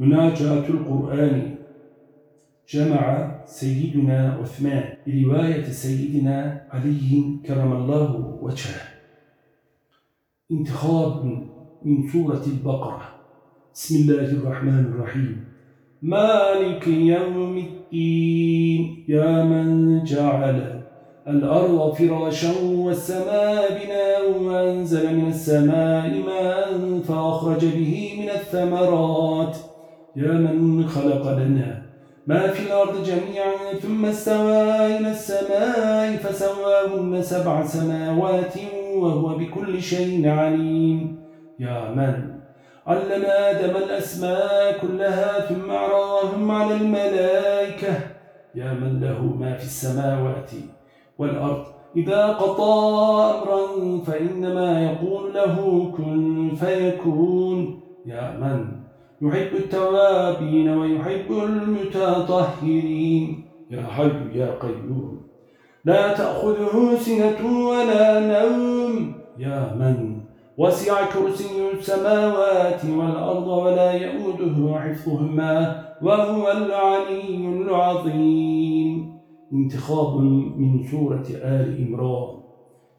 مناجاة القرآن جمع سيدنا عثمان برواية سيدنا علي كرم الله وجهه. انتخاب من سورة البقرة. بسم الله الرحمن الرحيم. مالك يوم الدين. يا من جعل الأرض فراشا والسماء بناء وأنزل من السماء ماء فأخرج به من الثمرات. يا من خلق لنا ما في الأرض جميعا ثم استوى إلى السماء فسواهن سبع سماوات وهو بكل شيء عليم. يا من علم آدم الأسماء كلها ثم عراهم على الملائكة. يا من له ما في السماوات والأرض. إذا قضى أمرا فإنما يقول له كن فيكون. يا من يحب التوابين ويحب المتطهرين. يا حي يا قيوم لا تأخذه سنة ولا نوم. يا من وسع كرسي السماوات والأرض ولا يؤده حفظهما وهو العلي العظيم. انتخاب من سورة آل إمران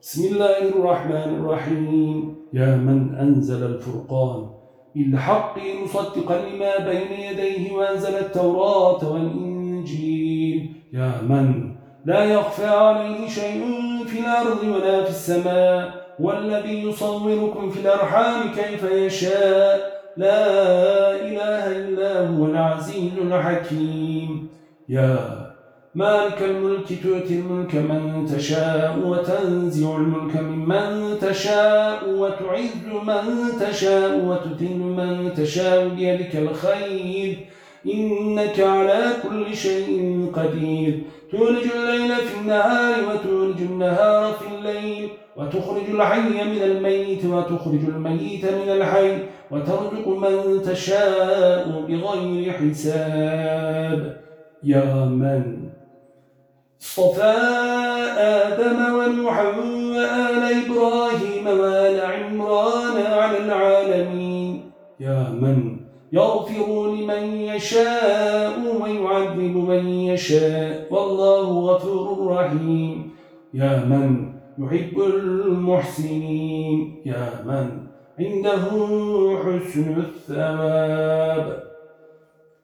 بسم الله الرحمن الرحيم. يا من أنزل الفرقان بالحق مصدقا لما بين يديه وأنزل التوراة والإنجيل. يا من لا يخفى عليه شيء في الأرض ولا في السماء والذي يصوركم في الأرحام كيف يشاء. لا إله إلا هو العزيز الحكيم. يا مالك الملك تؤتي الملك من تشاء وتنزع الملك ممن تشاء وتعز من تشاء وتذل من تشاء بيدك الخير إنك على كل شيء قدير. تولج الليل في النهار وتولج النهار في الليل وتخرج الحي من الميت وتخرج الميت من الحي وترزق من تشاء بغير حساب. يا من اصطفى آدم ونوحا وآل إبراهيم وآل عمران على العالمين يا من يغفر لمن يشاء ويعذب من يشاء والله غفور رحيم يا من يحب المحسنين يا من عنده حسن الثواب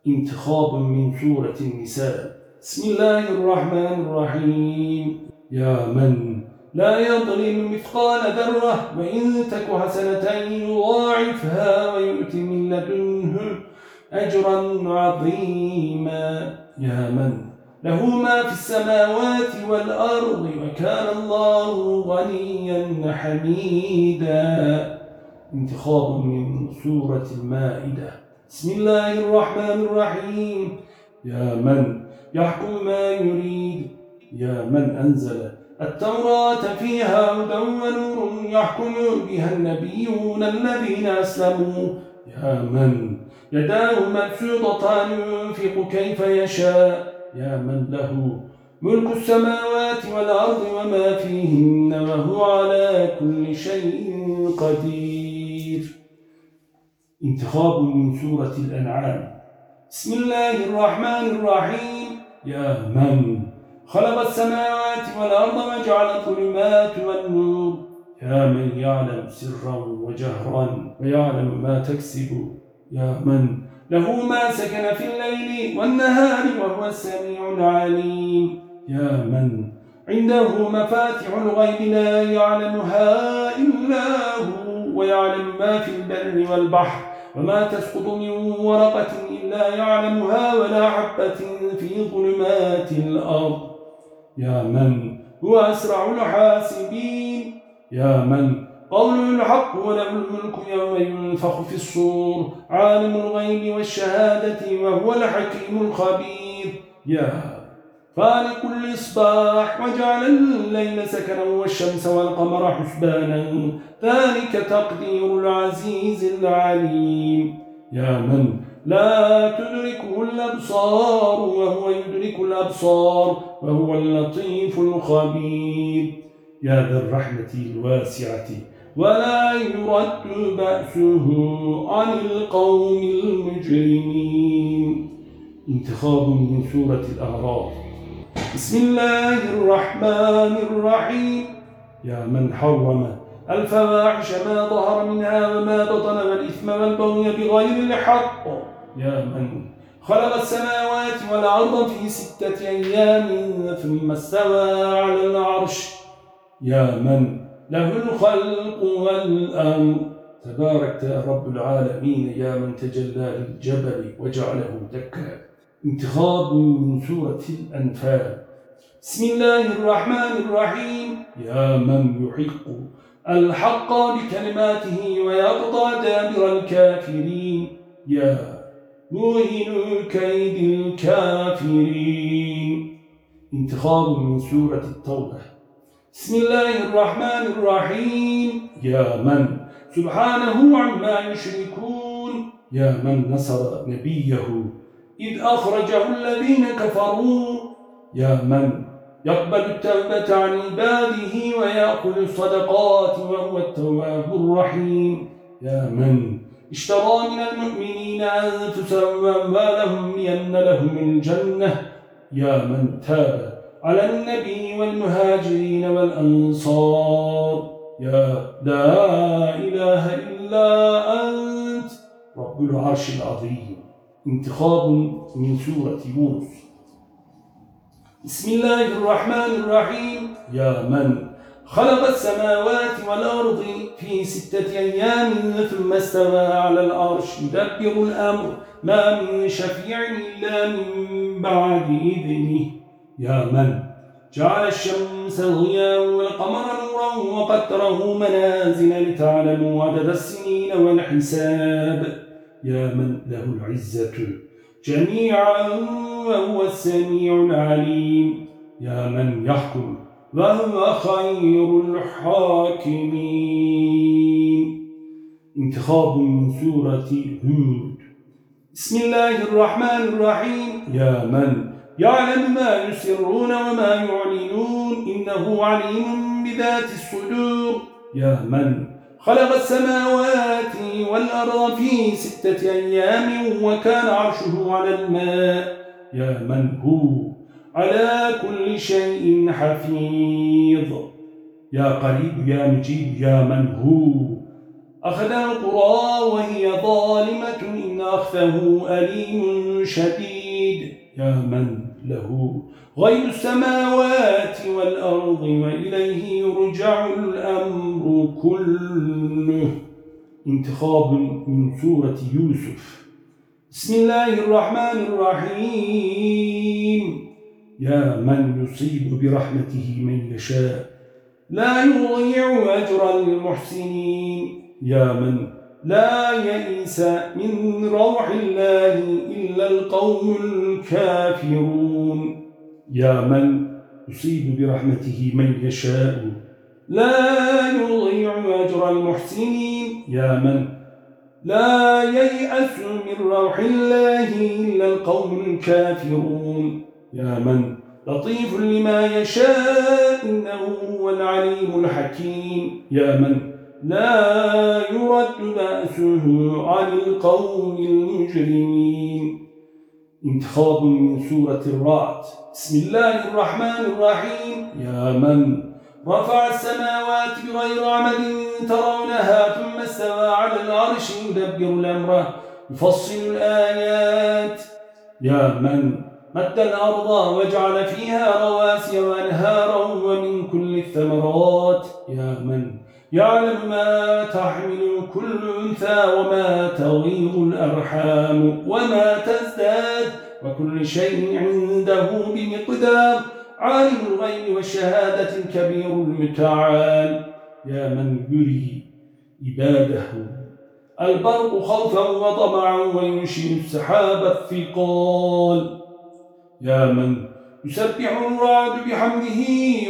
انتخاب من سورة النساء بسم الله الرحمن الرحيم. يا من لا يظلم مثقال ذرة وإن تك حسنة يضاعفها ويؤتي من لدنه أجرا عظيما. يا من له ما في السماوات والأرض وكان الله غنيا حميدا. انتخاب من سورة المائدة. بسم الله الرحمن الرحيم. يا من يحكم ما يريد. يا من أنزل التوراة فيها هدى ونور يحكم بها النبيون الذين أسلموا. يا من يداه مبسوطتان ينفق كيف يشاء. يا من له ملك السماوات والأرض وما فيهن وهو على كل شيء قدير. انتخاب من سورة الأنعام. بسم الله الرحمن الرحيم. يا من خلق السماوات والأرض وجعل الظلمات والنور؟ يا من يعلم سرا وجهرا ويعلم ما تكسب. يا من له ما سكن في الليل والنهار وهو السميع العليم. يا من عنده مفاتح الغيب لا يعلمها إلا هو ويعلم ما في البر والبحر وما تسقط من ورقة إلا يعلمها ولا حبة في ظلمات الأرض. يا من هو أسرع الحاسبين؟ يا من؟ قول الحق وله الملك يوم ينفخ في الصور عالم الغيب والشهادة وهو الحكيم الخبير. يا فالق الإصباح وجعل الليل سكنا والشمس والقمر حسبانا. ذلك تقدير العزيز العليم. يا من لا تدركه الأبصار وهو يدرك الأبصار وهو اللطيف الخبير. يا ذا الرحمة الواسعة ولا يرد بأسه عن القوم المجرمين. انتخاب من سورة الأعراف. بسم الله الرحمن الرحيم. يا من حرم الفواحش ما ظهر منها وما بطن والإثم والبغي بغير الحق. يا من خلق السماوات والأرض في ستة أيام ثم استوى على العرش. يا من له الخلق والأمر. تباركت رب العالمين يا من تجلى للجبل وجعله دكا. انتخاب من سورة الأنفال. بسم الله الرحمن الرحيم. يا من يحق الحق بكلماته ويقضى دابر الكافرين. يا موهن كيد الكافرين. انتخاب من سورة التوبة. بسم الله الرحمن الرحيم. يا من سبحانه عما يشركون. يا من نصر نبيه إذ أخرجه الذين كفروا. يا من يقبل التوبة عن عباده ويأخذ الصدقات وهو التواب الرحيم. يا من اشترى من المؤمنين أنفسهم وأموالهم لأن لهم الجنة. يا من تاب على النبي والمهاجرين والأنصار. يا لا إله إلا أنت رب العرش العظيم. انتخاب من سورة يونس. بسم الله الرحمن الرحيم. يا من خلق السماوات والأرض في ستة أيام ثم استوى على العرش يدبر الأمر. ما من شفيع إلا من بعد إذنه. يا من جعل الشمس ضياء والقمر نورا وقدره منازل لتعلموا عدد السنين والحساب. يا من له العزة. جميعا وهو السميع العليم. يا من يحكم وهو خير الحاكمين. انتخاب من سورة هود. بسم الله الرحمن الرحيم. يا من يعلم ما يسرون وما يعلنون. إنه عليم بذات الصدور. يا من خلق السماوات والأرض في ستة أيام وكان عرشه على الماء. يا من هو؟ على كل شيء حفيظ. يا قريب يا مجيب يا من هو؟ أخذ القرى وهي ظالمة إن أخذه أليم شديد. يا من له غيب السماوات والأرض وإليه يرجع الأمر كله. انتخاب من سورة يوسف. بسم الله الرحمن الرحيم. يا من يصيب برحمته من يشاء لا يضيع أجر المحسنين. يا من لا يئس من روح الله إلا القوم الكافرون. يا من يصيب برحمته من يشاء. لا يضيع أجر المحسنين. يا من لا ييأس من روح الله إلا القوم الكافرون. يا من لطيف لما يشاء إنه هو العليم الحكيم. يا من لا يرد بأسه عن القوم المجرمين. انتخاب من سورة الرعد. بسم الله الرحمن الرحيم. يا من رفع السماوات بغير عمد ترونها ثم استوى على العرش يدبر الأمر. يفصل الآيات. يا من مد الأرض وجعل فيها رواسي وأنهارا ومن كل الثمرات. يا من يعلم ما تحمل كل أنثى وما تغيظ الأرحام وما تزداد وكل شيء عنده بمقدار. عالم الغيب والشهادة الكبير المتعال. يا من يري عباده. البرق خوفا وطمعا وينشئ السحاب الثقال. يا من يسبح الرعد بحمده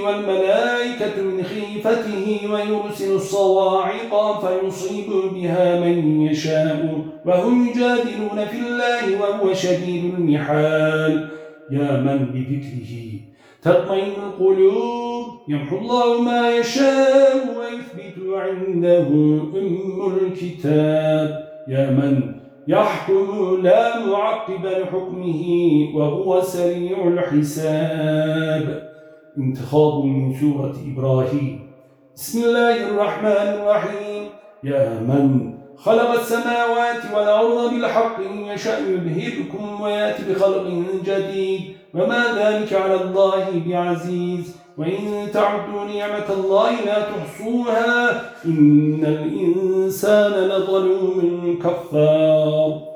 والملائكة من خيفته ويرسل الصواعق فيصيب بها من يشاء وهم يجادلون في الله وهو شديد المحال. يا من بذكره تطمئن القلوب يمحو الله ما يشاء ويثبت عنده أم الكتاب. يا من يحكم لا معقب لحكمه وهو سريع الحساب. انتخاب من سورة إبراهيم. بسم الله الرحمن الرحيم. يا من خلق السماوات والأرض بالحق يشأ يذهبكم ويأتي بخلق جديد. وما ذلك على الله بعزيز. وإن تعدوا نعمة الله لا تحصوها إن الإنسان لظلوم كفار.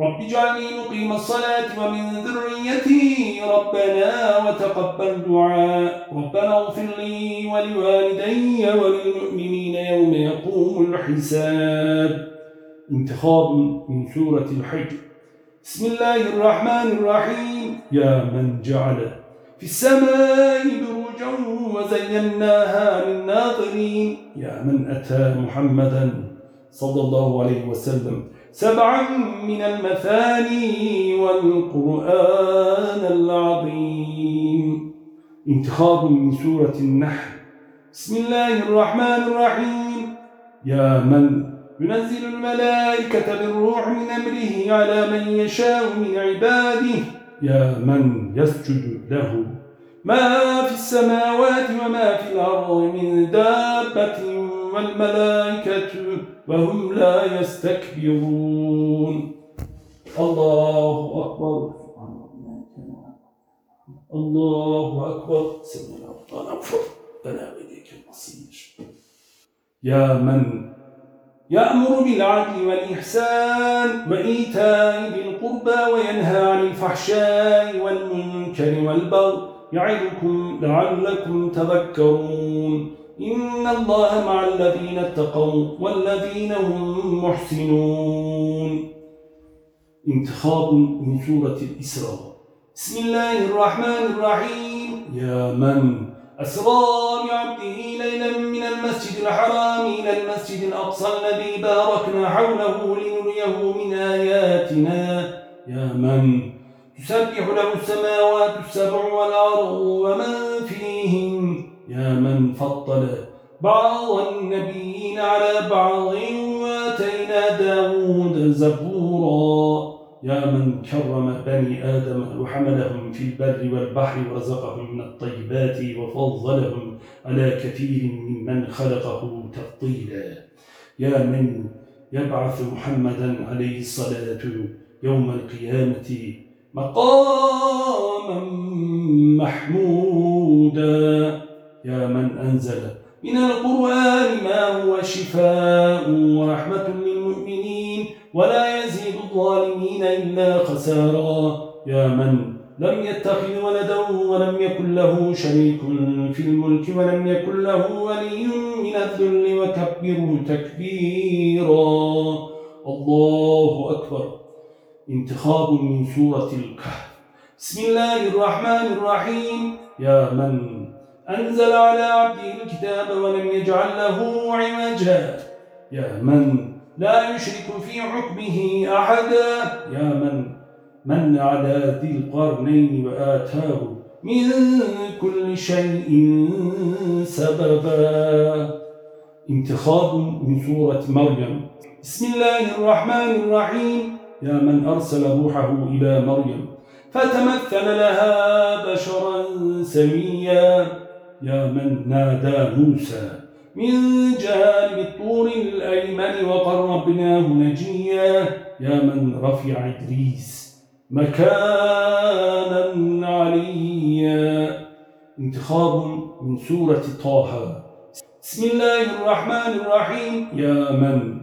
رب اجعلني مقيم الصلاة ومن ذريتي ربنا وتقبل دعاء. ربنا اغفر لي ولوالدي وللمؤمنين يوم يقوم الحساب. انتخاب من سورة الحج. بسم الله الرحمن الرحيم. يا من جعل في السماء وزيناها للناظرين. يا من أتى محمدا صلى الله عليه وسلم. سبعا من المثاني والقرآن العظيم. انتخاب من سورة النحل. بسم الله الرحمن الرحيم. يا من ينزل الملائكة بالروح من أمره على من يشاء من عباده. يا من يسجد له. ما في السماوات وما في الأرض من دابة والملائكة وهم لا يستكبرون. الله أكبر. الله أكبر. سمعنا وطانا ربنا إليك المصير. يا من يأمر بالعدل والإحسان وإيتاء ذي القربى وينهى عن الفحشاء والمنكر والبغي يعظكم لعلكم تذكرون. إن الله مع الذين اتقوا والذين هم محسنون. انتخاب من سورة الإسراء. بسم الله الرحمن الرحيم. يا من أسرى بعبده ليلا من المسجد الحرام إلى المسجد الأقصى الذي باركنا حوله لنريه من آياتنا. يا من تسبح له السماوات السبع والأرض ومن فيهم يا من فضل بعض النبيين على بعض وآتينا داود زبورا. يا من كرم بني آدم وحملهم في البر والبحر ورزقهم من الطيبات وفضلهم على كثير ممن خلقه تفضيلا. يا من يبعث محمدا عليه الصلاة يوم القيامة مقاما محمودا. يا من أنزل من القرآن ما هو شفاء ورحمة للمؤمنين ولا يزيد الظالمين إلا خسارا. يا من لم يتخذ ولدا ولم يكن له شريك في الملك ولم يكن له ولي من الذل وكبره تكبيرا. الله أكبر. انتخاب من سورة الكهف. بسم الله الرحمن الرحيم. يا من أنزل على عبده الكتاب ولم يجعل له عوجا. يا من لا يشرك في حكمه أحدا. يا من من على ذي القرنين وآتاه من كل شيء سببا. انتخاب من سورة مريم. بسم الله الرحمن الرحيم. يا من أرسل روحه إلى مريم فتمثل لها بشرا سميا. يا من نادى موسى من جانب الطور الأيمن وقربناه نجيا. يا من رفع إدريس مكانا عليا. انتخاب من سورة طه. بسم الله الرحمن الرحيم. يا من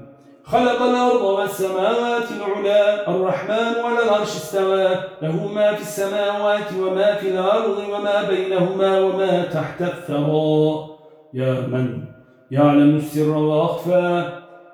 خلق الأرض والسماوات العلا الرحمن على العرش استوى له ما في السماوات وما في الأرض وما بينهما وما تحت الثرى. يا من يعلم السر وأخفى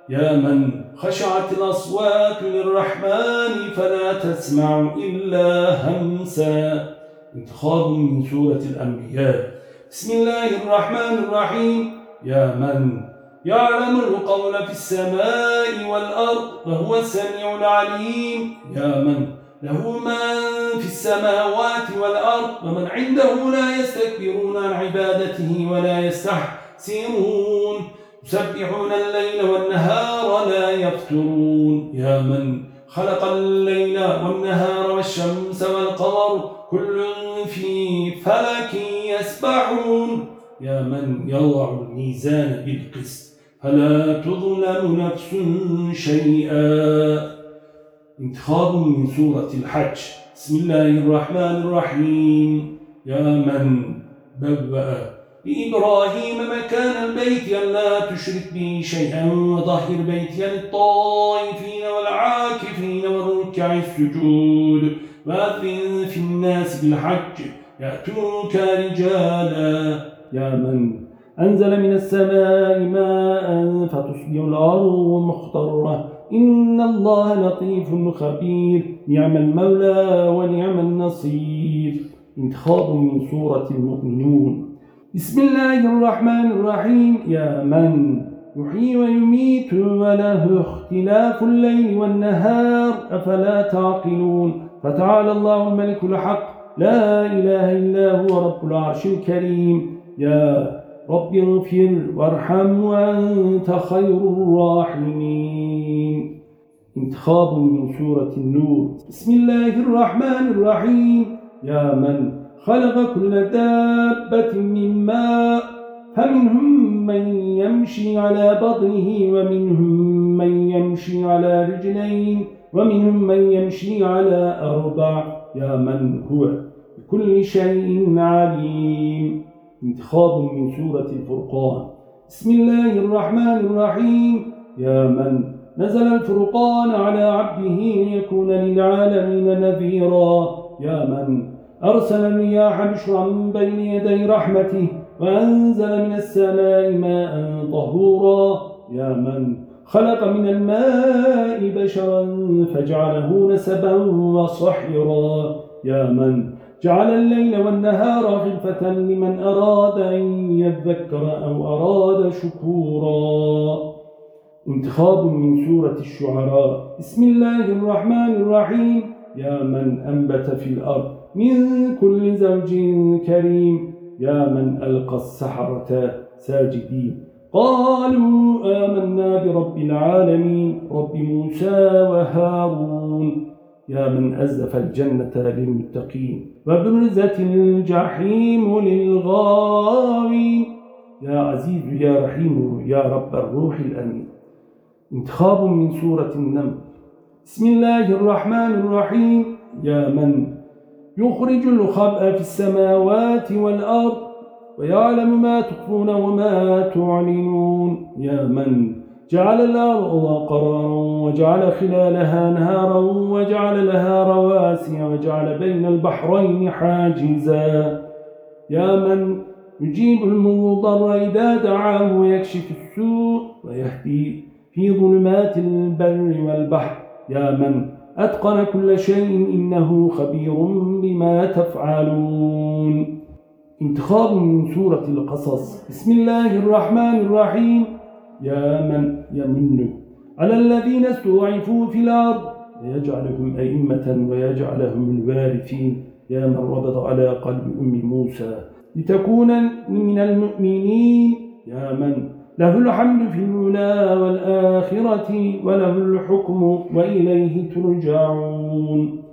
يا من خشعت الأصوات للرحمن فلا تسمع إلا همسا. انتخاب من سورة الأنبياء. بسم الله الرحمن الرحيم. يا من يعلم القول في السماء والأرض وهو السميع العليم. يا من له من في السماوات والأرض ومن عنده لا يستكبرون عن عبادته ولا يستحسرون يسبحون الليل والنهار لا يفترون. يا من خلق الليل والنهار والشمس والقمر كل في فلك يسبحون. يا من يضع الميزان بالقسط فلا تظلم نفس شيئا؟ انتخاب من سورة الحج. بسم الله الرحمن الرحيم. يا من بوأ لإبراهيم مكان البيت ألا تشرك به شيئا وظهر بيتي للطائفين والعاكفين والركع السجود وأذن في الناس بالحج. يأتوك رجالا. يا من أنزل من السماء ماء فتصبح الأرض مخضرة إن الله لطيف خبير. نعم المولى ونعم النصير. انتخاب من سورة المؤمنون. بسم الله الرحمن الرحيم. يا من يحيي ويميت وله اختلاف الليل والنهار. أفلا تعقلون؟ فتعالى الله الملك الحق. لا إله إلا هو رب العرش الكريم. يا رب اغفر وارحم وأنت خير الراحمين. انتخاب من سورة النور. بسم الله الرحمن الرحيم. يا من خلق كل دابة من ماء فمنهم من يمشي على بطنه ومنهم من يمشي على رجلين ومنهم من يمشي على أربع. يا من هو بكل شيء عليم. انتخاب من سورة الفرقان. بسم الله الرحمن الرحيم. يا من نزل الفرقان على عبده ليكون للعالمين نذيرا. يا من أرسل الرياح بشرا بين يدي رحمته وأنزل من السماء ماء طهورا. يا من خلق من الماء بشرا فجعله نسبا وصحرا. يا من جعل الليل والنهار خلفة لمن أراد أن يذكر أو أراد شكورا. انتخاب من سورة الشعراء. بسم الله الرحمن الرحيم. يا من أنبت في الأرض من كل زوج كريم. يا من ألقى السحرة ساجدين. قالوا آمنا برب العالمين. رب موسى وهارون. يا من أزف الجنة للمتقين وبرزت الجحيم للغاوين. يا عزيز يا رحيم يا رب الروح الأمين. انتخاب من سورة النمل. بسم الله الرحمن الرحيم. يا من يخرج الخبأ في السماوات والأرض ويعلم ما تخفون وما تعلنون. يا من جعل الأرض قرارا وجعل خلالها نهارا وجعل لها رواسي وجعل بين البحرين حاجزا. يا من يجيب المضطر إذا دعاه ويكشف السوء ويهدي في ظلمات البر والبحر. يا من أتقن كل شيء إنه خبير بما تفعلون. انتخاب من سورة القصص. بسم الله الرحمن الرحيم. يا من يمن على الذين استضعفوا في الأرض ويجعلهم أئمة ويجعلهم الوارثين. يا من ربط على قلب أم موسى لتكون من المؤمنين. يا من له الحمد في الأولى والآخرة وله الحكم وإليه ترجعون.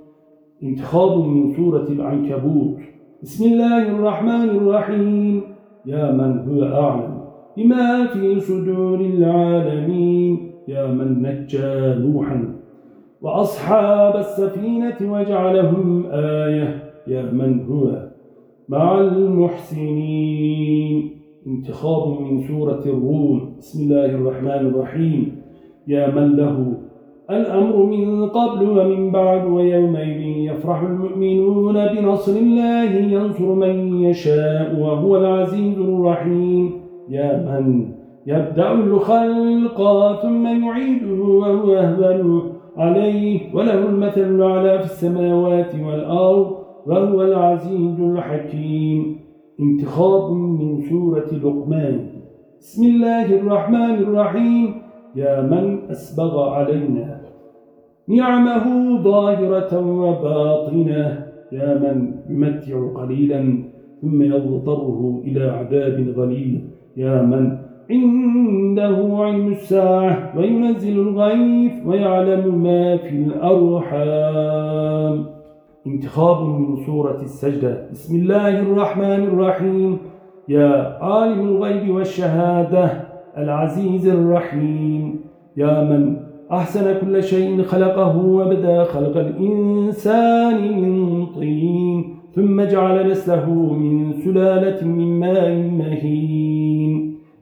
انتخاب من سورة العنكبوت. بسم الله الرحمن الرحيم. يا من هو أعلم بما في صدور العالمين. يا من نجى نوحا وأصحاب السفينة وجعلهم آية. يا من هو مع المحسنين. انتخاب من سورة الروم. بسم الله الرحمن الرحيم. يا من له الأمر من قبل ومن بعد ويومئذ يفرح المؤمنون بنصر الله. ينصر من يشاء وهو العزيز الرحيم. يا من يبدأ الخلق ثم يعيده وهو أهبل عليه وله المثل الأعلى في السماوات والأرض وهو العزيز الحكيم. انتخاب من سورة لقمان. بسم الله الرحمن الرحيم. يا من أسبغ علينا. نعمه ظاهرة وباطنة. يا من يمتع قليلا ثم يضطره إلى عذاب غليظ. يا من؟ عنده علم الساعة وينزل الغيث ويعلم ما في الأرحام. انتخاب من سورة السجدة. بسم الله الرحمن الرحيم. يا عالم الغيب والشهادة العزيز الرحيم. يا من؟ أحسن كل شيء خلقه وبدأ خلق الإنسان من طين ثم جعل نسله من سلالة من ماء مهين.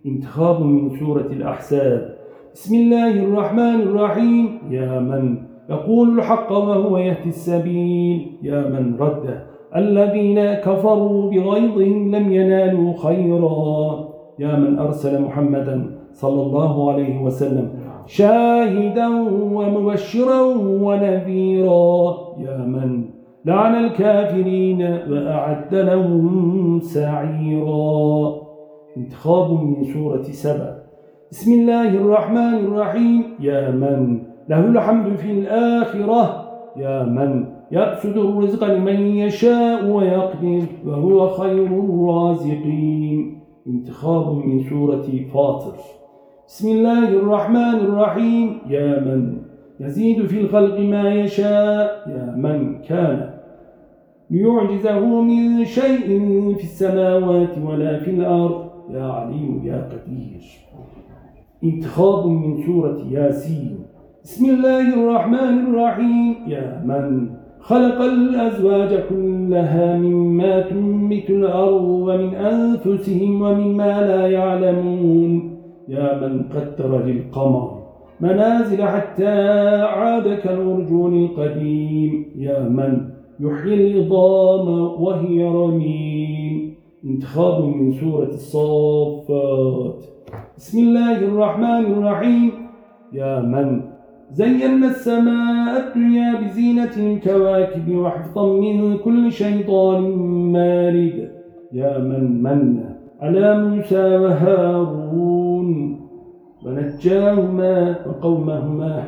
انتخاب من سورة الأحساب بسم الله الرحمن الرحيم. يا من يقول الحق وهو يهدي السبيل. يا من رد. الذين كفروا بغيظهم لم ينالوا خيرا. يا من أرسل محمدا صلى الله عليه وسلم شاهدا ومبشرا ونذيرا. يا من لعن الكافرين وأعد لهم سعيرا. انتخاب من سورة سبع. بسم الله الرحمن الرحيم. يا من له الحمد في الآخرة. يا من يأسد الرزق لمن يشاء ويقدر وهو خير الرازقين. انتخاب من سورة فاطر. بسم الله الرحمن الرحيم. يا من يزيد في الخلق ما يشاء. يا من كان ليعجزه من شيء في السماوات ولا في الأرض. يا عليم يا قدير. انتخاب من سورة ياسين. بسم الله الرحمن الرحيم. يا من خلق الأزواج كلها مما تنبت الأرض ومن أنفسهم ومما لا يعلمون. يا من قدر للقمر منازل حتى عاد كالأرجون القديم. يا من يحيي العظام وهي رميم. انتخاب من سورة الصافات. بسم الله الرحمن الرحيم. يا من زينا السماء الدنيا بزينة الكواكب وحفظا من كل شيطان مارد. يا من من على موسى وهارون ونجاهما وقومهما.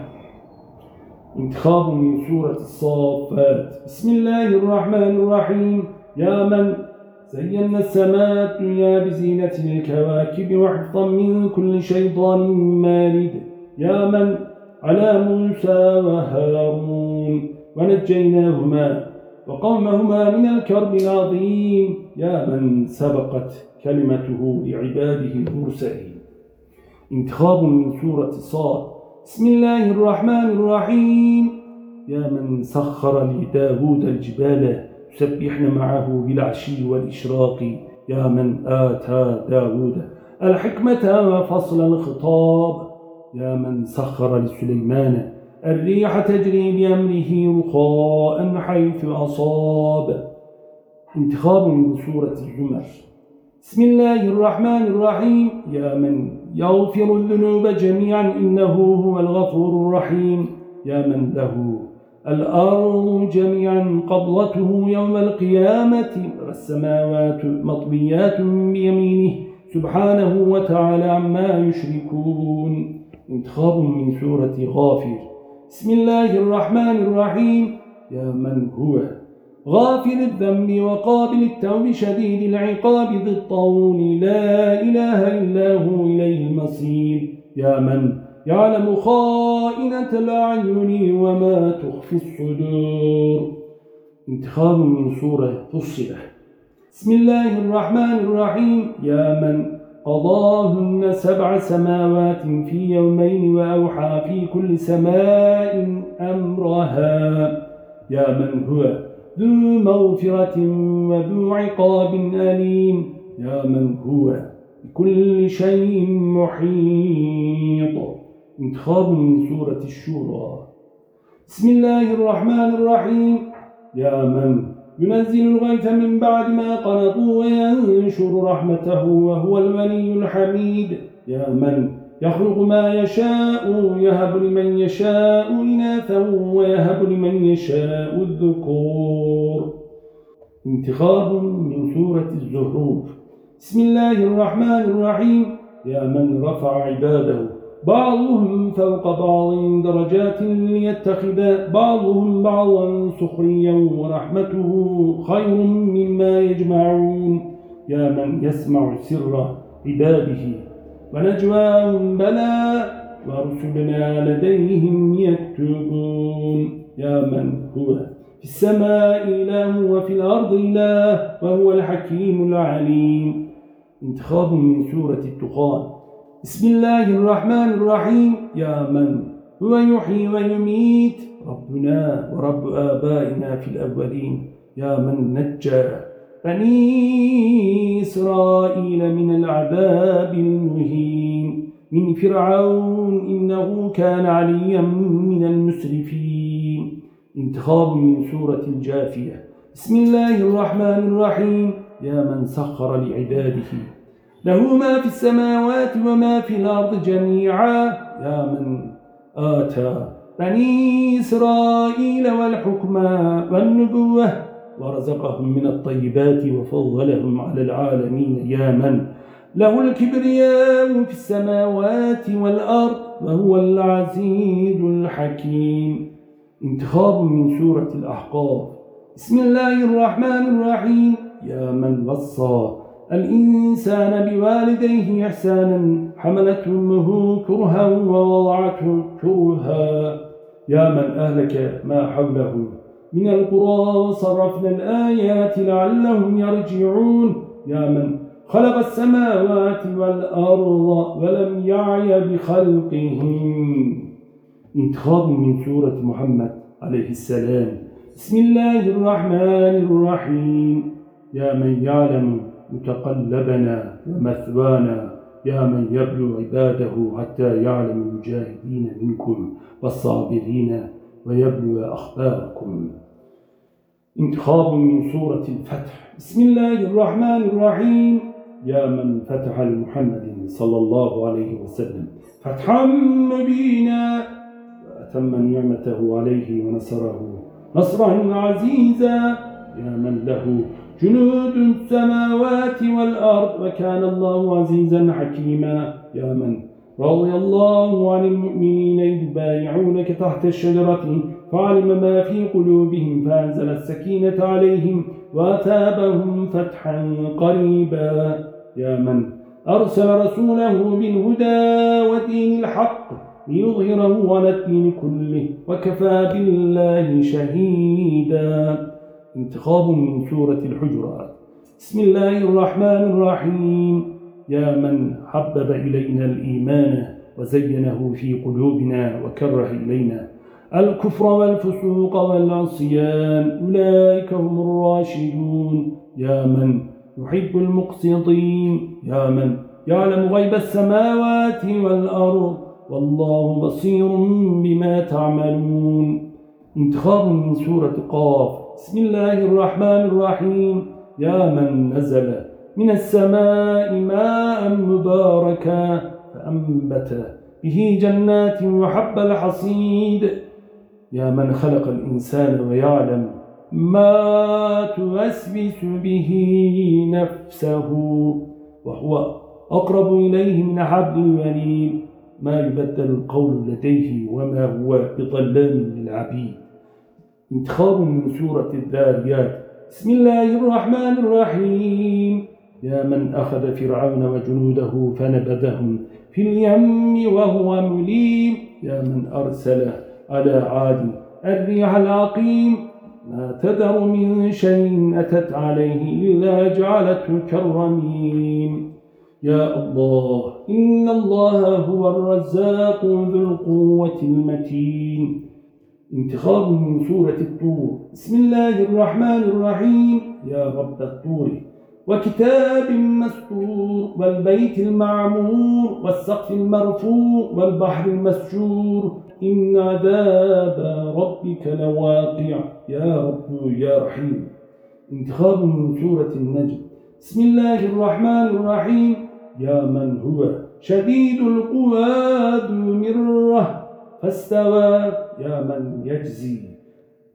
انتخاب من سورة الصافات. بسم الله الرحمن الرحيم. يا من زينا السماء الدنيا بزينة الكواكب وحفظا من كل شيطان مارد. يا من على موسى وهارون ونجيناهما وقومهما من الكرب العظيم. يا من سبقت كلمته لعباده المرسلين. انتخاب من سورة صاد. بسم الله الرحمن الرحيم. يا من سخر لداود الجبال يسبحن معه بالعشي والإشراق يا من آتى داود. الحكمة وفصل الخطاب يا من سخر لسليمان. الريح تجري بأمره رخاء حيث أصاب. انتخاب من سورة الزمر. بسم الله الرحمن الرحيم. يا من يغفر الذنوب جميعا إنه هو الغفور الرحيم. يا من له الأرض جميعا قبضته يوم القيامة والسماوات مطبيات بيمينه. سبحانه وتعالى عما يشركون. انتخاب من سورة غافر. بسم الله الرحمن الرحيم. يا من هو؟ غافل الذنب وقابل التوب شديد العقاب ذي الطول لا إله إلا هو إليه المصير. يا من؟ يعلم خائنة الأعين وما تخفي الصدور. انتخاب من سورة فصلة. بسم الله الرحمن الرحيم. يا من قضاهن سبع سماوات في يومين وأوحى في كل سماء أمرها. يا من هو ذو مغفرة وذو عقاب أليم. يا من هو بكل شيء محيط. انتخاب من سورة الشورى. بسم الله الرحمن الرحيم. يا من ينزل الغيث من بعد ما قنطوا وينشر رحمته وهو الولي الحميد. يا من يخلق ما يشاء يهب لمن يشاء إناثا ويهب لمن يشاء الذكور. انتخاب من سورة الزهروف. بسم الله الرحمن الرحيم. يا من رفع عباده بعضهم فوق بعض درجات ليتخذ بعضهم بعضا سخريا ورحمته خير مما يجمعون. يا من يسمع سر عباده ونجواهم بلى ورسلنا لديهم يكتبون. يا من هو في السماء إله وفي الأرض إله وهو الحكيم العليم. انتخاب من سورة التخان بسم الله الرحمن الرحيم. يا من هو يحيي ويميت. ربنا ورب آبائنا في الأولين. يا من نجى بني إسرائيل من العذاب المهين. من فرعون إنه كان عليا من المسرفين. انتخاب من سورة الجافية. بسم الله الرحمن الرحيم. يا من سخر لعباده. له ما في السماوات وما في الأرض جميعا. يا من آتى بني إسرائيل والحكم والنبوة ورزقهم من الطيبات وفضلهم على العالمين. يا من له الكبرياء في السماوات والأرض وهو العزيز الحكيم. انتخاب من سورة الأحقاف. بسم الله الرحمن الرحيم. يا من وصى الإنسان بوالديه إحسانا حملته أمه كرها ووضعته كرها يا من أهلك ما حوله؟ من القرى وصرفنا الآيات لعلهم يرجعون. يا من خلق السماوات والأرض ولم يعي بخلقهم. انتخاب من سورة محمد عليه السلام. بسم الله الرحمن الرحيم. يا من يعلم متقلبنا ومثوانا يا من يبلو عباده حتى يعلم المجاهدين منكم والصابرين ويبلو أخباركم. انتخاب من سورة الفتح. بسم الله الرحمن الرحيم. يا من فتح لمحمد صلى الله عليه وسلم فتحا مبينا وأتم نعمته عليه ونصره نصرا عزيزا. يا من له جنود السماوات والأرض وكان الله عزيزا حكيما. يا من؟ رضي الله عن المؤمنين إذ بايعونك تحت الشجرة فعلم ما في قلوبهم فأنزل السكينة عليهم وأثابهم فتحا قريبا. يا من؟ أرسل رسوله بالهدى ودين الحق ليظهره على الدين كله وكفى بالله شهيدا. انتخاب من سورة الحجرات بسم الله الرحمن الرحيم. يا من حبب إلينا الإيمان وزينه في قلوبنا وكره إلينا. الكفر والفسوق والعصيان أولئك هم الراشدون. يا من يحب المقسطين؟ يا من يعلم غيب السماوات والأرض؟ والله بصير بما تعملون. انتخاب من سورة قاف بسم الله الرحمن الرحيم. يا من نزل من السماء ماء مباركا فأنبت به جنات وحب الحصيد. يا من خلق الإنسان ويعلم ما توسوس به نفسه وهو أقرب إليه من حبل الوريد ما يبدل القول لديه وما هو بظلام للعبيد. انتخاب من سورة الذاريات بسم الله الرحمن الرحيم. يا من أخذ فرعون وجنوده فنبذهم في اليم وهو مليم. يا من أرسل على عاد الريح العقيم. ما تذر من شيء أتت عليه إلا جعلته كالرميم. يا الله إن الله هو الرزاق ذو القوة المتين. انتخاب من سورة الطور. بسم الله الرحمن الرحيم. يا رب الطور. وكتاب مسطور والبيت المعمور والسقف المرفوع والبحر المسجور. إن عذاب ربك لواقع. يا رب يا رحيم. انتخاب من سورة النجم. بسم الله الرحمن الرحيم. يا من هو؟ شديد القواد مرة. فاستوى يا من يجزي.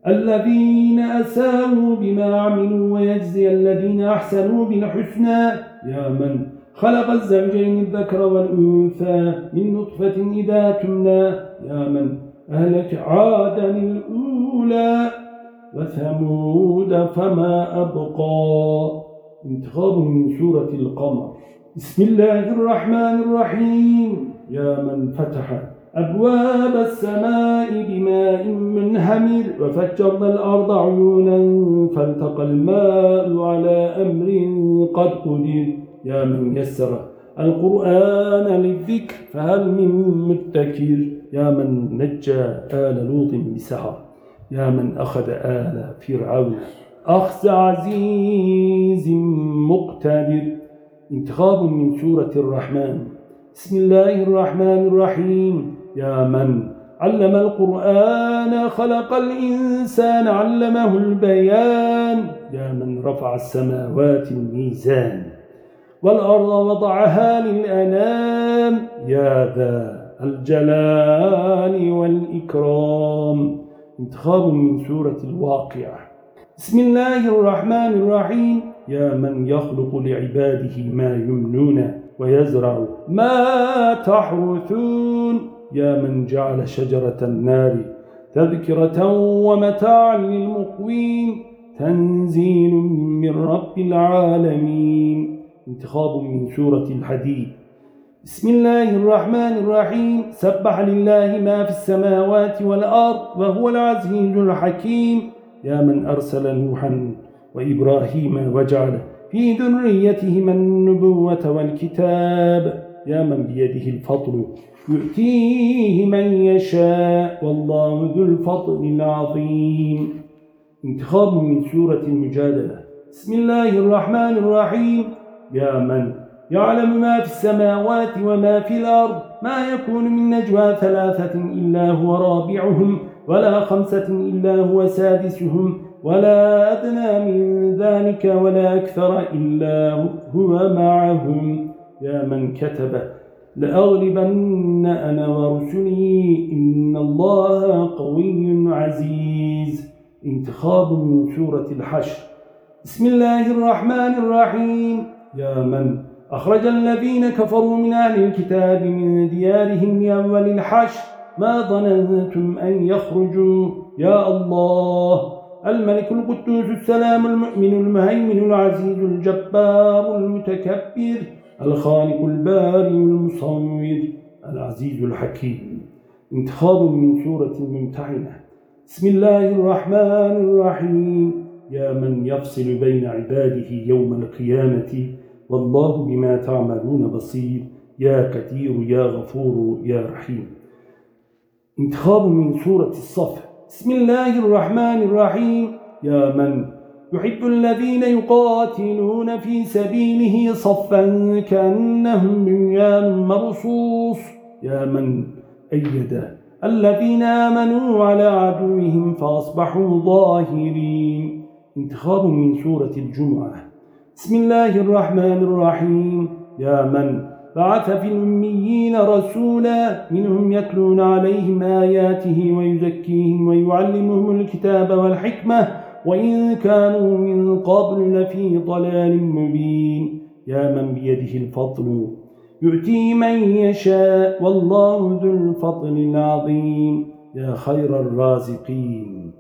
الذين أساءوا بما عملوا ويجزي الذين أحسنوا بالحسنى. يا من خلق الزوجين الذكر والأنثى من نطفة إذا تمنى. يا من أهلك عادا الأولى وثمود فما أبقى. انتخاب من سورة القمر. بسم الله الرحمن الرحيم. يا من فتح أبواب السماء بماء منهمر وفجرنا الأرض عيونا فالتقى الماء على أمر قد قدر. يا من يسر القرآن للذكر فهل من متكر يا من نجى آل لوط بسحر يا من أخذ آل فرعون. أخذ عزيز مقتدر. انتخاب من سورة الرحمن. بسم الله الرحمن الرحيم. يا من علم القرآن خلق الإنسان علمه البيان. يا من رفع السماوات الميزان والأرض وضعها للأنام. يا ذا الجلال والإكرام. انتخاب من سورة الواقعة. بسم الله الرحمن الرحيم. يا من يخلق لعباده ما يمنون ويزرع ما تحرثون. يا من جعل شجرة النار تذكرة ومتاعا للمقوين تنزيل من رب العالمين. انتخاب من سورة الحديد. بسم الله الرحمن الرحيم. سبح لله ما في السماوات والأرض وهو العزيز الحكيم. يا من أرسل نوحا وإبراهيم وجعل في ذريتهما النبوة والكتاب. يا من بيده الفضل يؤتيه من يشاء والله ذو الفضل العظيم. انتخاب من سورة المجادلة. بسم الله الرحمن الرحيم. يا من يعلم ما في السماوات وما في الأرض ما يكون من نجوى ثلاثة إلا هو رابعهم ولا خمسة إلا هو سادسهم ولا أدنى من ذلك ولا أكثر إلا هو معهم. يا من كتب لأغلبن أنا ورسلي إن الله قوي عزيز. انتخاب من سورة الحشر. بسم الله الرحمن الرحيم. يا من؟ أخرج الذين كفروا من أهل الكتاب من ديارهم لأول الحشر. ما ظننتم أن يخرجوا؟ يا الله. الملك القدوس السلام المؤمن المهيمن العزيز الجبار المتكبر. الخالق الباري المصور العزيز الحكيم. انتخاب من سورة الممتحنة بسم الله الرحمن الرحيم. يا من يفصل بين عباده يوم القيامة والله بما تعملون بصير. يا كثير يا غفور يا رحيم. انتخاب من سورة الصف. بسم الله الرحمن الرحيم. يا من يحب الذين يقاتلون في سبيله صفا كأنهم بنيان مرصوص. يا من أيد الذين آمنوا على عدوهم فأصبحوا ظاهرين. انتخاب من سورة الجمعة. بسم الله الرحمن الرحيم. يا من بعث في الأميين رسولا منهم يتلون عليهم آياته ويزكيهم ويعلمهم الكتاب والحكمة وإن كانوا من قبل لفي ضلال مبين. يا من بيده الفضل يؤتي من يشاء والله ذو الفضل العظيم. يا خير الرازقين.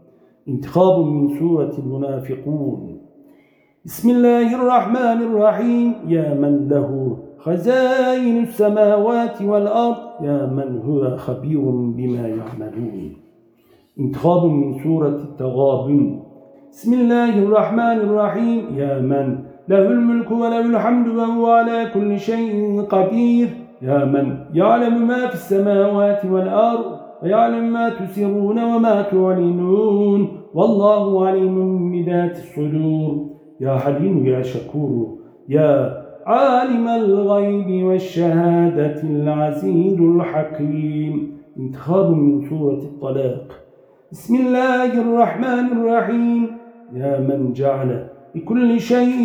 انتخاب من سورة المنافقون. بسم الله الرحمن الرحيم. يا من له خزائن السماوات والأرض. يا من هو خبير بما يعملون. انتخاب من سورة التغابن. بسم الله الرحمن الرحيم. يا من له الملك وله الحمد وهو على كل شيء قدير. يا من يعلم ما في السماوات والأرض ويعلم ما تسرون وما تعلنون والله عليم بذات الصدور. يا حليم يا شكور يا عالم الغيب والشهادة العزيز الحكيم. انتخاب من سورة الطلاق. بسم الله الرحمن الرحيم. يا من جعل لكل شيء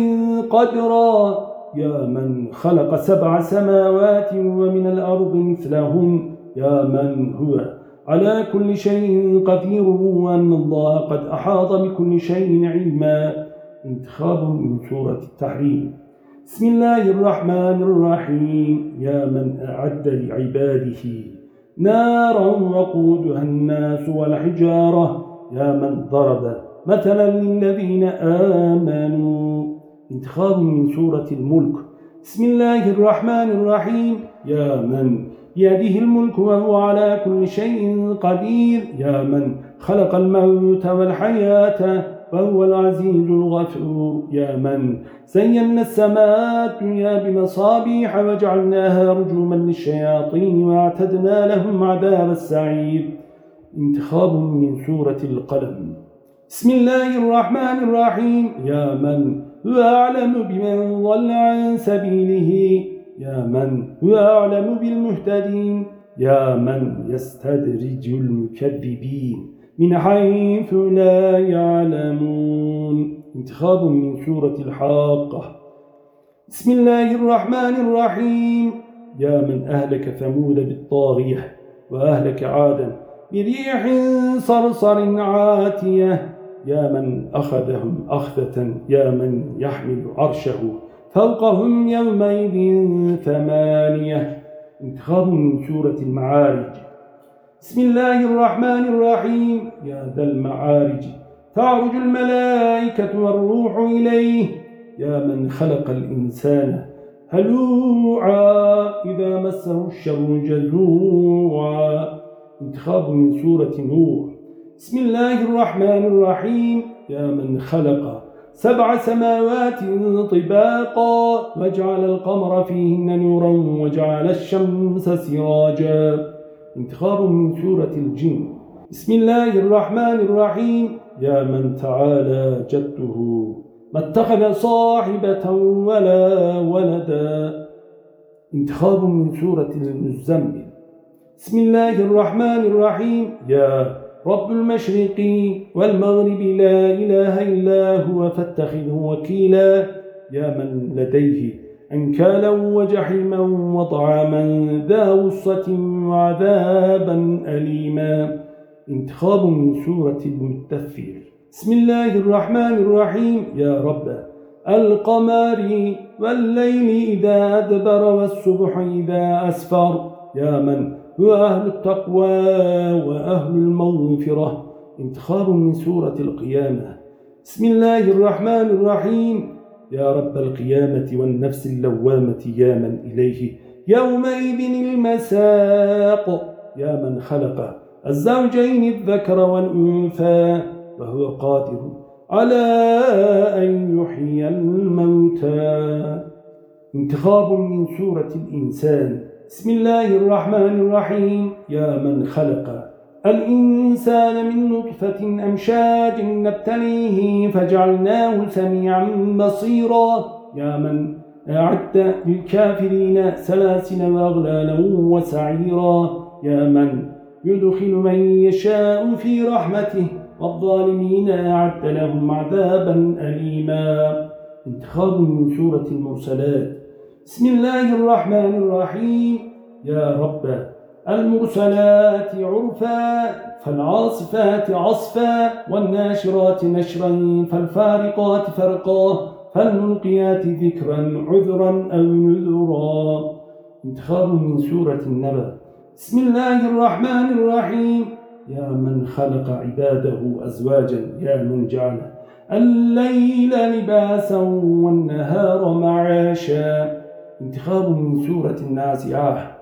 قدرا يا من خلق سبع سماوات ومن الأرض مثلهم يا من هو على كل شيء قدير وأن الله قد أحاط بكل شيء علما. انتخاب من سورة التحريم. بسم الله الرحمن الرحيم. يا من أعد لعباده نارا وقودها الناس والحجارة يا من ضرب مثلا للذين آمنوا. انتخاب من سورة الملك. بسم الله الرحمن الرحيم. يا من؟ بيده الملك وهو على كل شيء قدير. يا من خلق الموت والحياة وهو العزيز الغفور. يا من؟ زينا السماء الدنيا بمصابيح وجعلناها رجوما للشياطين واعتدنا لهم عذاب السعير. انتخاب من سورة القلم. بسم الله الرحمن الرحيم يا من هو أعلم بمن ضل عن سبيله يا من هو أعلم بالمهتدين يا من يستدرج المكذبين من حيث لا يعلمون انتخاب من سورة الحاقة بسم الله الرحمن الرحيم يا من أهلك ثمود بالطاغية وأهلك عادا بريح صرصر عاتية يا من أخذهم أخذة يا من يحمل عرشه. فوقهم يومئذ ثمانية. انتخاب من سورة المعارج. بسم الله الرحمن الرحيم. يا ذا المعارج. تعرج الملائكة والروح إليه. يا من خلق الإنسان هلوعا إذا مسه الشر جزوعا. انتخاب من سورة نور بسم الله الرحمن الرحيم. يا من خلق سبع سماوات طباقا وجعل القمر فيهن نورا وجعل الشمس سراجا. انتخاب من سورة الجن. بسم الله الرحمن الرحيم. يا من تعالى جده ما اتخذ صاحبة ولا ولدا. انتخاب من سورة المزمل بسم الله الرحمن الرحيم. يا رب المشرق والمغرب لا إله إلا هو فاتخذه وكيلا. يا من لديه أنكالا وجحيما وطعاما ذا وصة وعذابا أليما. انتخاب من سورة المتثر بسم الله الرحمن الرحيم. يا رب القمر والليل إذا أدبر والصبح إذا أسفر. يا من أهل التقوى وأهل المغفرة. انتخاب من سورة القيامة. بسم الله الرحمن الرحيم. يا رب القيامة والنفس اللوامة يا من إليه. يومئذ المساق. يا من خلق. الزوجين الذكر والأنثى. وهو قادر على أن يحيي الموتى. انتخاب من سورة الإنسان. بسم الله الرحمن الرحيم يا من خلق الإنسان من نطفة أمشاج نبتليه فجعلناه سميعا بصيرا يا من أعد للكافرين سلاسل وأغلالا وسعيرا يا من يدخل من يشاء في رحمته والظالمين أعد لهم عذابا أليما انتخاب من سورة المرسلات بسم الله الرحمن الرحيم. يا رب المرسلات عرفا فالعاصفات عصفا والناشرات نشرا فالفارقات فرقا فالملقيات ذكرا عذرا أو نذرا. انتخاب من سورة النبأ. بسم الله الرحمن الرحيم. يا من خلق عباده أزواجا يا من جعل الليل لباسا والنهار معاشا. انتخاب من سورة النازعة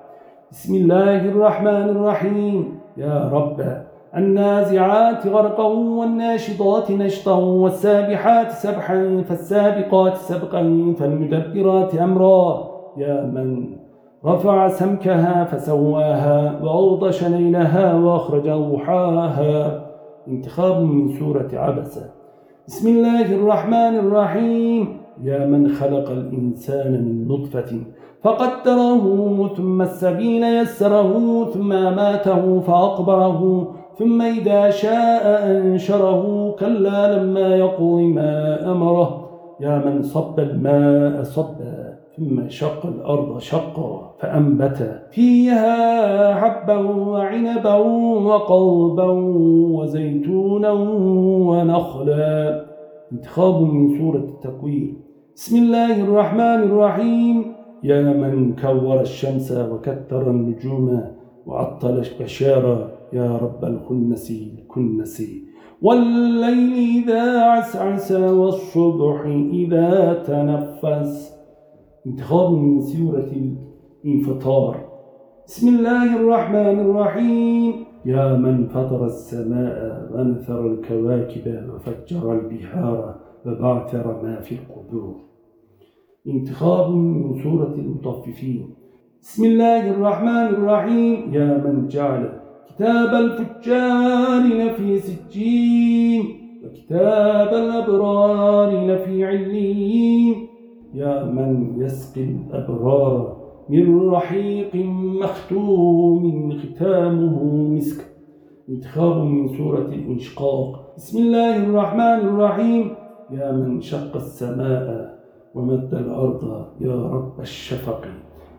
بسم الله الرحمن الرحيم. يا رب. النازعات غرقا والناشطات نشطا والسابحات سبحا فالسابقات سبقا فالمدبرات أمرا. يا من رفع سمكها فسواها وأوضش ليلها وأخرج ضحاها. انتخاب من سورة عبسة بسم الله الرحمن الرحيم. يا من خلق الإنسان من نطفة فقدره ثم السبيل يسره ثم ماته فأقبره ثم إذا شاء أنشره كلا لما يقضي ما أمره. يا من صب الماء صبا ثم شق الأرض شقا فأنبت فيها حبا وعنبا وقلبا وزيتونا ونخلا. انتخاب من سورة التكوير بسم الله الرحمن الرحيم. يا من كور الشمس وكتر النجوم وعطل البشارة يا رب الخنس الكنس. والليل إذا عسعس والصبح إذا تنفس. انتخاب من سورة الإنفطار. بسم الله الرحمن الرحيم. يا من فطر السماء ونثر الكواكب وفجر البحار وبعثر ما في القبور. انتخاب من سورة المطففين. بسم الله الرحمن الرحيم. يا من جعل كتاب الفجار لفي سجين وكتاب الأبرار لفي علين يا من يسقي الأبرار من رحيق مختوم ختامه مسك. انتخاب من سورة الإنشقاق. بسم الله الرحمن الرحيم. يا من شق السماء ومد الأرض يا رب الشفق.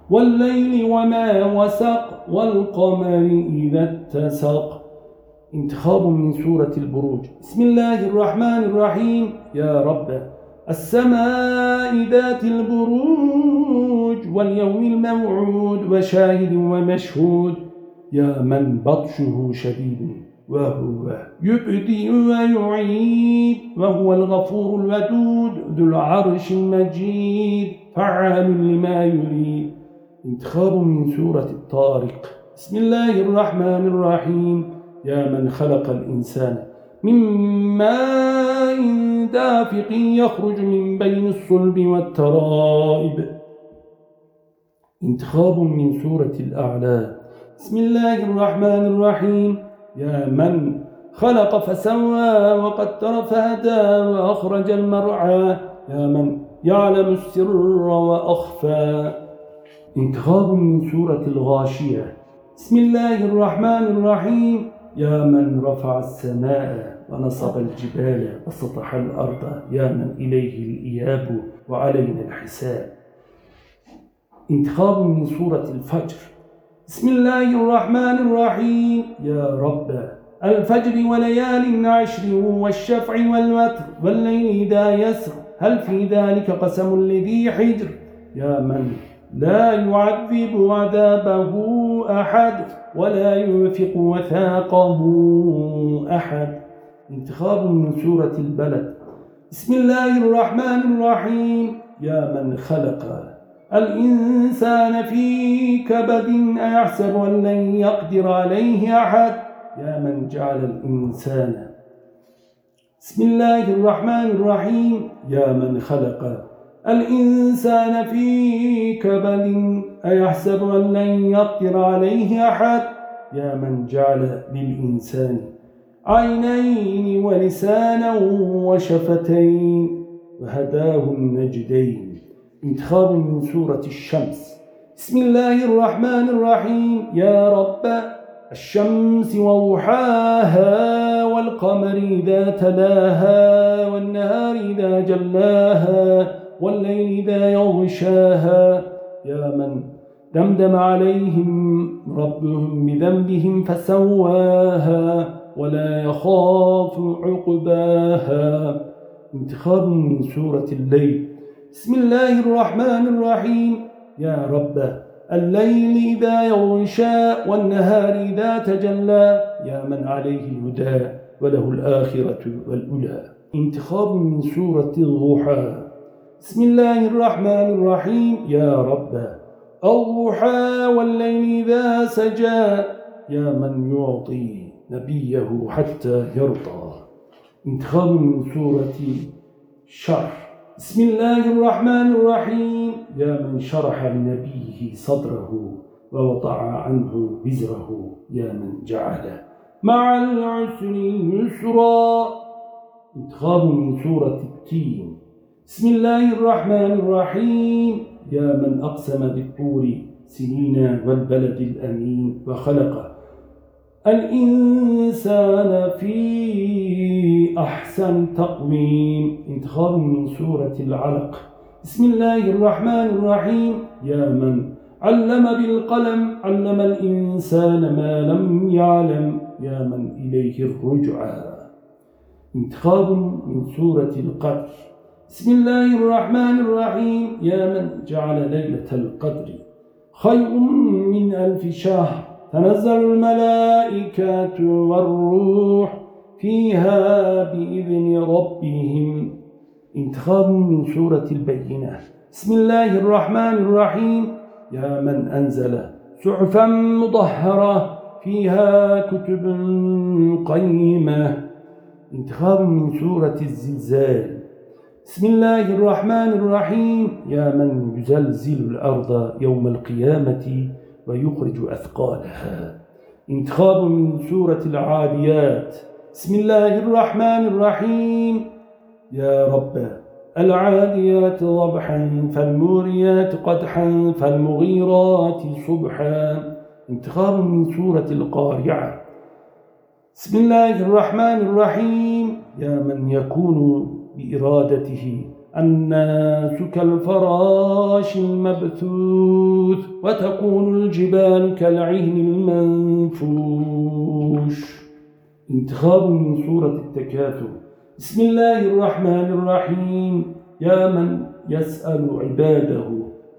والليل وما وسق والقمر إذا اتسق. انتخاب من سورة البروج. بسم الله الرحمن الرحيم. يا رب السماء ذات البروج واليوم الموعود وشاهد ومشهود. يا من بطشه شديد. وهو يبدئ ويعيد وهو الغفور الودود ذو العرش المجيد. فعال لما يريد. انتخاب من سورة الطارق. بسم الله الرحمن الرحيم. يا من خلق الإنسان من ماء دافق يخرج من بين الصلب والترائب. انتخاب من سورة الأعلى. بسم الله الرحمن الرحيم. يا من خلق فسوى وقدر فهدى وأخرج المرعى. يا من يعلم السر وأخفى. انتخاب من سورة الغاشية. بسم الله الرحمن الرحيم. يا من رفع السماء ونصب الجبال وسطح الأرض. يا من إليه الإياب وعلينا الحساب. انتخاب من سورة الفجر. بسم الله الرحمن الرحيم. يا رب. الفجر وليال عشر والشفع والوتر والليل إذا يسر. هل في ذلك قسم لذي حجر؟ يا من؟ لا يعذب عذابه أحد ولا يوثق وثاقه أحد. انتخاب من سورة البلد. بسم الله الرحمن الرحيم. يا من خلق الإنسان في كبد أيحسب أن لن يقدر عليه أحد؟ يا من جعل الإنسان. بسم الله الرحمن الرحيم. يا من خلق الإنسان في كبد أيحسب أن لن يقدر عليه أحد؟ يا من جعل للإنسان عينين ولسانا وشفتين وهداه النجدين. انتخاب من سورة الشمس. بسم الله الرحمن الرحيم. يا رب الشمس وضحاها والقمر إذا تلاها والنهار إذا جلاها والليل إذا يغشاها. يا من دمدم عليهم ربهم بذنبهم فسواها ولا يخاف عقباها. انتخاب من سورة الليل. بسم الله الرحمن الرحيم. يا رب الليل إذا يغشى والنهار إذا تجلى يا من عليه الهدى وله الآخرة والأولى. انتخاب من سورة الضحى. بسم الله الرحمن الرحيم. يا رب الضحى والليل إذا سجى يا من يعطي نبيه حتى يرضى. انتخاب من سورة شرح بسم الله الرحمن الرحيم. يا من شرح لنبيه صدره ووضع عنه وزره يا من جعل مع العسر يسرا. انتخاب من سورة التين. بسم الله الرحمن الرحيم. يا من أقسم بالطور سنين والبلد الأمين وخلق الإنسان في أحسن تقويم. انتخاب من سورة العلق. بسم الله الرحمن الرحيم. يا من علم بالقلم علم الإنسان ما لم يعلم. يا من إليه الرجعى. انتخاب من سورة القدر. بسم الله الرحمن الرحيم. يا من جعل ليلة القدر خير من ألف شهر. تنزل الملائكة والروح فيها بإذن ربهم. انتخاب من سورة البينة بسم الله الرحمن الرحيم. يا من أنزل سعفا مطهرة فيها كتب قيمة. انتخاب من سورة الزلزال. بسم الله الرحمن الرحيم. يا من يزلزل الأرض يوم القيامة ويخرج أثقالها. انتخاب من سورة العاديات. بسم الله الرحمن الرحيم. يا رب العاديات ضبحا فالموريات قدحا فالمغيرات صبحا. انتخاب من سورة القارعة. بسم الله الرحمن الرحيم. يا من يكون بإرادته الناس كالفراش المبثوث. وتكون الجبال كالعهن المنفوش. انتخاب من سورة التكاثر. بسم الله الرحمن الرحيم. يا من يسأل عباده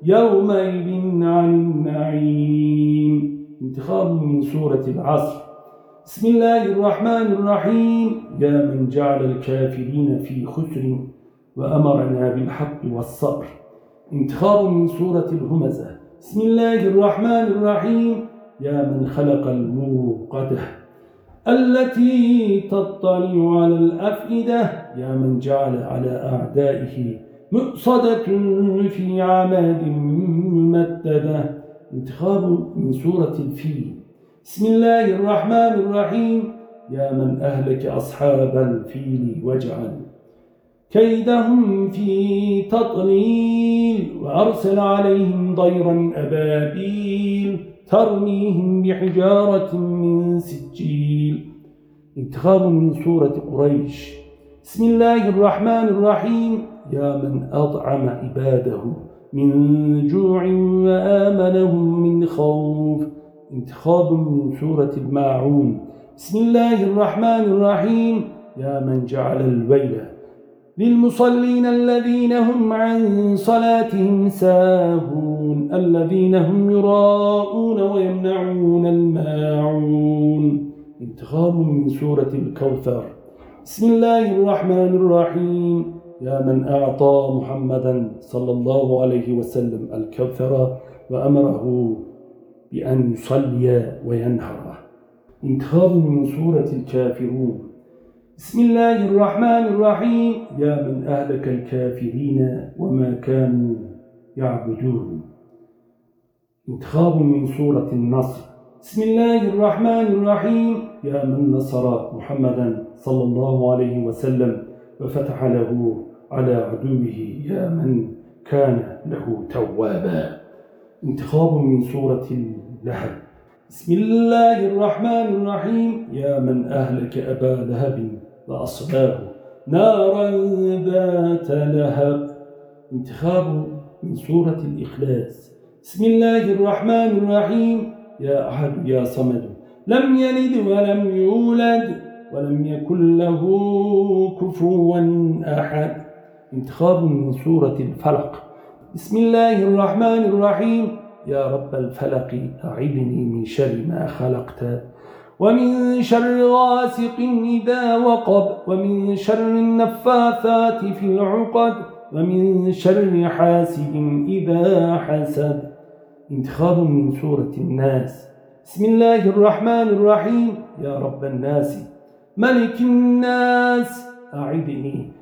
يومئذ عن النعيم. انتخاب من سورة العصر. بسم الله الرحمن الرحيم. يا من جعل الكافرين في خسر وأمرنا بالحق والصبر. انتخاب من سورة الهمزة. بسم الله الرحمن الرحيم. يا من خلق الموقدة التي تطلع على الأفئدة يا من جعل على أعدائه مؤصدة في عماد ممددة. انتخاب من سورة الفيل. بسم الله الرحمن الرحيم. يا من أهلك أصحاب الفيل واجعل كيدهم في تطليل وأرسل عليهم ضيرا أبابيل ترميهم بحجارة من سجيل. انتخاب من سورة قريش. بسم الله الرحمن الرحيم. يا من أطعم عباده من جوع وآمنهم من خوف. انتخاب من سورة الماعون. بسم الله الرحمن الرحيم. يا من جعل الويل للمصلين الذين هم عن صلاتهم ساهون الذين هم يراءون ويمنعون الماعون. انتخاب من سورة الكوثر. بسم الله الرحمن الرحيم. يا من أعطى محمدا صلى الله عليه وسلم الكوثر وأمره بأن يصلي وينهر انتخاب من سورة الكافرون. بسم الله الرحمن الرحيم. يا من أهلك الكافرين وما كانوا يعبدون. انتخاب من سورة النصر. بسم الله الرحمن الرحيم. يا من نصر محمدا صلى الله عليه وسلم وفتح له على عدوه. يا من كان له توابا. انتخاب من سورة اللهب بسم الله الرحمن الرحيم. يا من أهلك أبا لهب. وأصباه نارا ذات لهب. انتخاب من سورة الإخلاص. بسم الله الرحمن الرحيم. يا أحد يا صمد. لم يلد ولم يولد ولم يكن له كفوا أحد. انتخاب من سورة الفلق. بسم الله الرحمن الرحيم. يا رب الفلق أعذني من شر ما خلقت. ومن شر غاسق إذا وقب ومن شر النفاثات في العقد ومن شر حاسد إذا حسد. انتخاب من سورة الناس. بسم الله الرحمن الرحيم. يا رب الناس. ملك الناس. أعذني